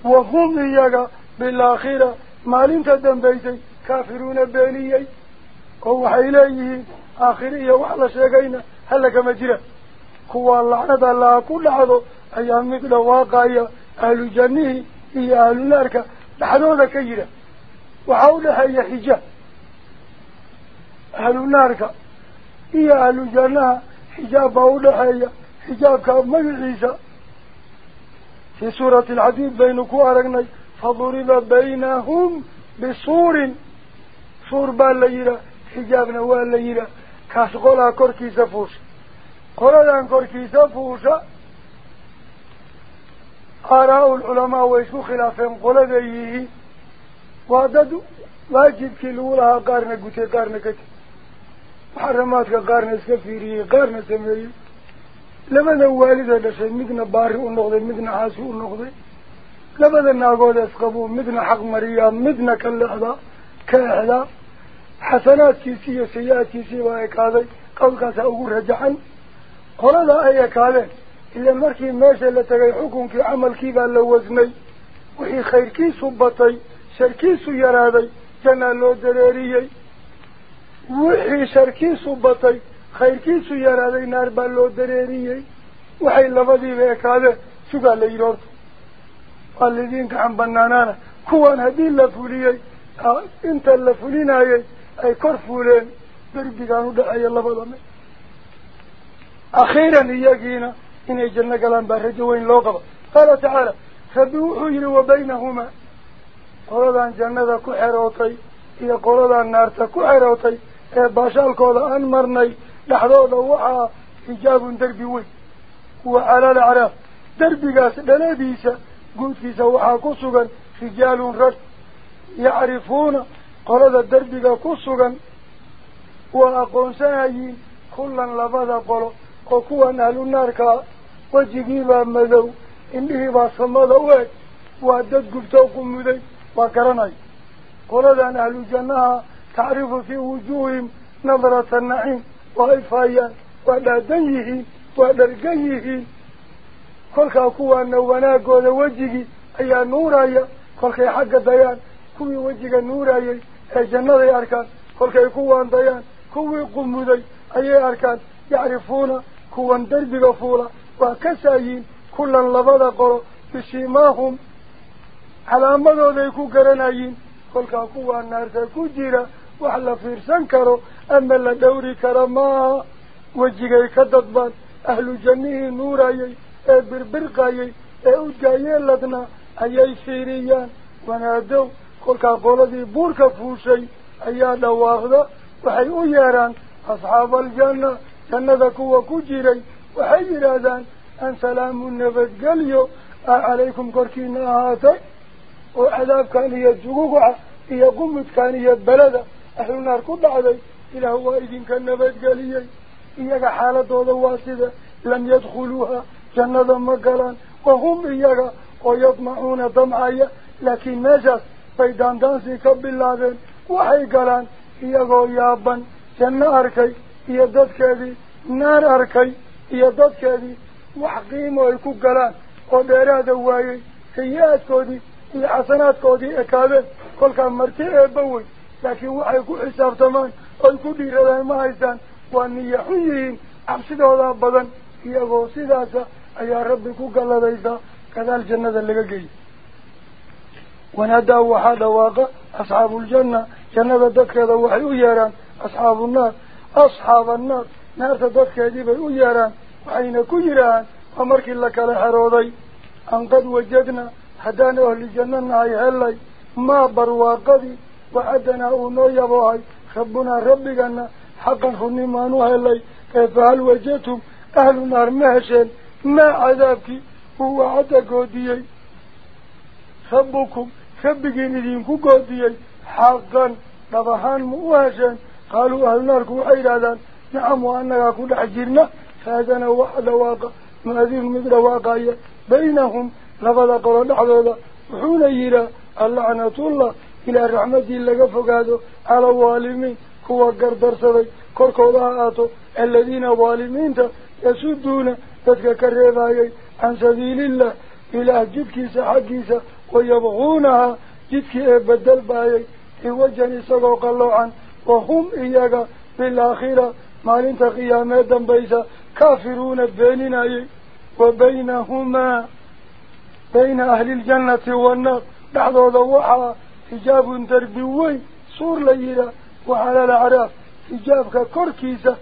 وهم إياك بالآخرة مالين تدن بيتي كافرون بينيي هو حيليه آخرية وحلا شاقين هلك مجرى كوا اللعنة الله كل هذا ayaa mid dhawaaqaya ahlu jannihii iyo ahlu naarka dhexdooda ka yidha waxaa u dhexeeya xijaab أهل النارك إيا أهل الجنة حجاب أولا هيا حجاب كامل عيسى في سورة العديد بين وارقنا فضرب بينهم بصور صور بالليلة حجاب نوال ليلة. الليلة كاسقولا كوركي سفوش قولان كوركي سفوش آراء العلماء ويسو خلافهم قولا ذيه وعدد واجب كيلولها قارنة قتل قارنة قتل محرمات قارن السفيري قارن السمري لما نوالد هذا الشيء مدنا باري ونقضي مدنا عاسو ونقضي لما نقود اسقبو مدنا حق مريم مدنا كل هذا كهلا حسنات كيسية سيئات كيسية وإكاذي قولك سأقول رجعا قول هذا أي إكاذي إلا مركي ماشي لتقي حكم في عمل كيبا لوزني وحي خير كيسو بطي شركيسو يرادي جنال ودراريي yidhi horta waa lidiin gacan banaanaana kuwan haddii la fuliyey inta la fulinayey ay kor fuuleen derbigaan udhexeeya labada mid akhiiran iyagiina inay janno galaan baa rajo weyn loo qaba qaala tacaala rabbi wuxuu yihi wa baynahumaa qoladan jannada ku xerootay iyo qoladan naarta ku xerootay waxaa xijaabun derbi weyn wa calal acraaf derbigaas dhaladiisa guudkiisa waxaa ku sugan rijaalun rag yacrifuuna qolada derbiga ku sugan waa aqoonsanayiin kullan labada qolo oo kuwan ahlu naarkaa wejigiibaa madow indhihiibaa samada u eg waa dad gubtoo qumuday waa garanay qoladan ahlu jannaha tacrifu fii wujuuhihim nadrata naciim waa ifaayaan waa dhaadan yihiin waa dhargan yihiin kolkaa kuwaana wanaagooda wejigii ayaa nuuraya kolkay xagga dayaan kuwii wejiga nuurayay ee jannaday arkaan kolkay kuwaan dayaan kuwii qumuday ayay arkaan yacrifuuna kuwan derbiga fuula waa ka saayiin kullan labada qolo bishimaahum calaamadooday وحلا فير سنكرو أما لا دوري كرما وجيجي كذبان أهل جنيه نور أي أبر برق أي أوجاي لدنا. أي سيريان ونادو. كل كقولتي بورك فوسي أي هذا واخذ وحي أجران أصحاب الجنة جنة كوا كجيري وحي رادان أن سلام النبت قليو. عليكم كركين آهاتي وعذاب كان هي الجقوقع هي قمت كان هي البلده calaykum korkiina ahaatay oo cadaabkan iyo juguguca iyo qumudkan iyo belada ahlu naar ku dhacday ilaah waa idinka nabadgeliyey iyaga xaaladooda waa sida lam yadkhuluuha jannada ma galaan wahum iyaga oo yadmacuuna damcaya laakiin meeshaas bay daandaansii ka bilaabeen waxay galaan iyagoo yaaban janno arkay iyo xasanaadkoodii ekaadeen kolkaa marti eebba wey لكن وحي كل حساب تمان أي كل غلا ما هيسان وأني يحيين أبسد هذا بدن هي غوصي داسا أي ربي كل غلا ديسا كذا الجنة اللي جاي ونادى واحد واقع أصحاب الجنة جنة دكتة وحي ويران أصحاب النار أصحاب النار نار تدكتة دي بي ويران وحين كيران أمرك لك الحراضي أن قد وجدنا هدان أهل الجنة هاي هلاي ما برواقدي وحدنا أميبوهي خبنا ربنا حقا خني ما نوهي كيف هل وجدتم أهل نار مهشن ما عذابك هو عدا قوديي. خبكم خبكين دينكو قوديي. حقا نبهان مهشن قالوا أهل نارك وحيدا ذان نعم وأنك أكون حجرنا فهذا واحد واقع. ما هذه المدرة واقعية. بينهم لفضا قرار لحظة وحونا يرى اللعنة الله. إلى رحمة الله فقادوا على والمين كوا قردر سبي كوركو الله آتو. الذين والمين يسودون تتك كريبايي عن سبيل الله. إلى جدك سحقيسة ويبغونها. جدك بدل بايي. إوجه نصدق الله عن. وهم إياك. بالآخرة ما لنت قيامات بيسا كافرون بيننا وبينهما. بين أهل الجنة والنار. بعض ذوحها حجاب دربوي صور ليلة وعلى العراف حجاب كركيزة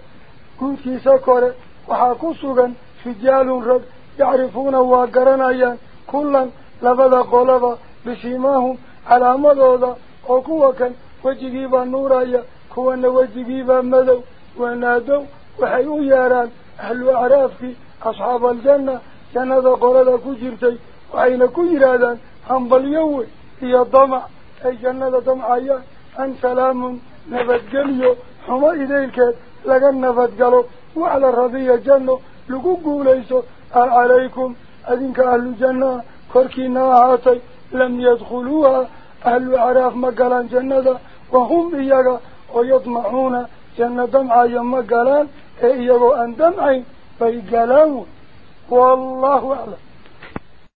كركيزة كورة. وحاكو سوغن فجال رب يعرفون واقرن كلا لبدا قولبا بشيماهم على مدودا. وكوكا وجهيبا نورا ايان كوانا وجهيبا مدو. ونادو وحيو ياران أهل العراف أصحاب الجنة. كان هذا قولة كجرتي وعين كجرادا هنبل يوي هي الضمع. أي جنة دمعية أن سلام نبت جليو حما إذيلك لغا نبت جلو وعلى الرضية جنة لقوقو ليس عليكم أذنك أهل الجنة كوركي نواعاتي لم يدخلوها. أهل عراف مقالان جنة وهم إياغا ويضمعون جنة دمعية مقالان إياغو أن دمعين فإيقالاو والله أعلم.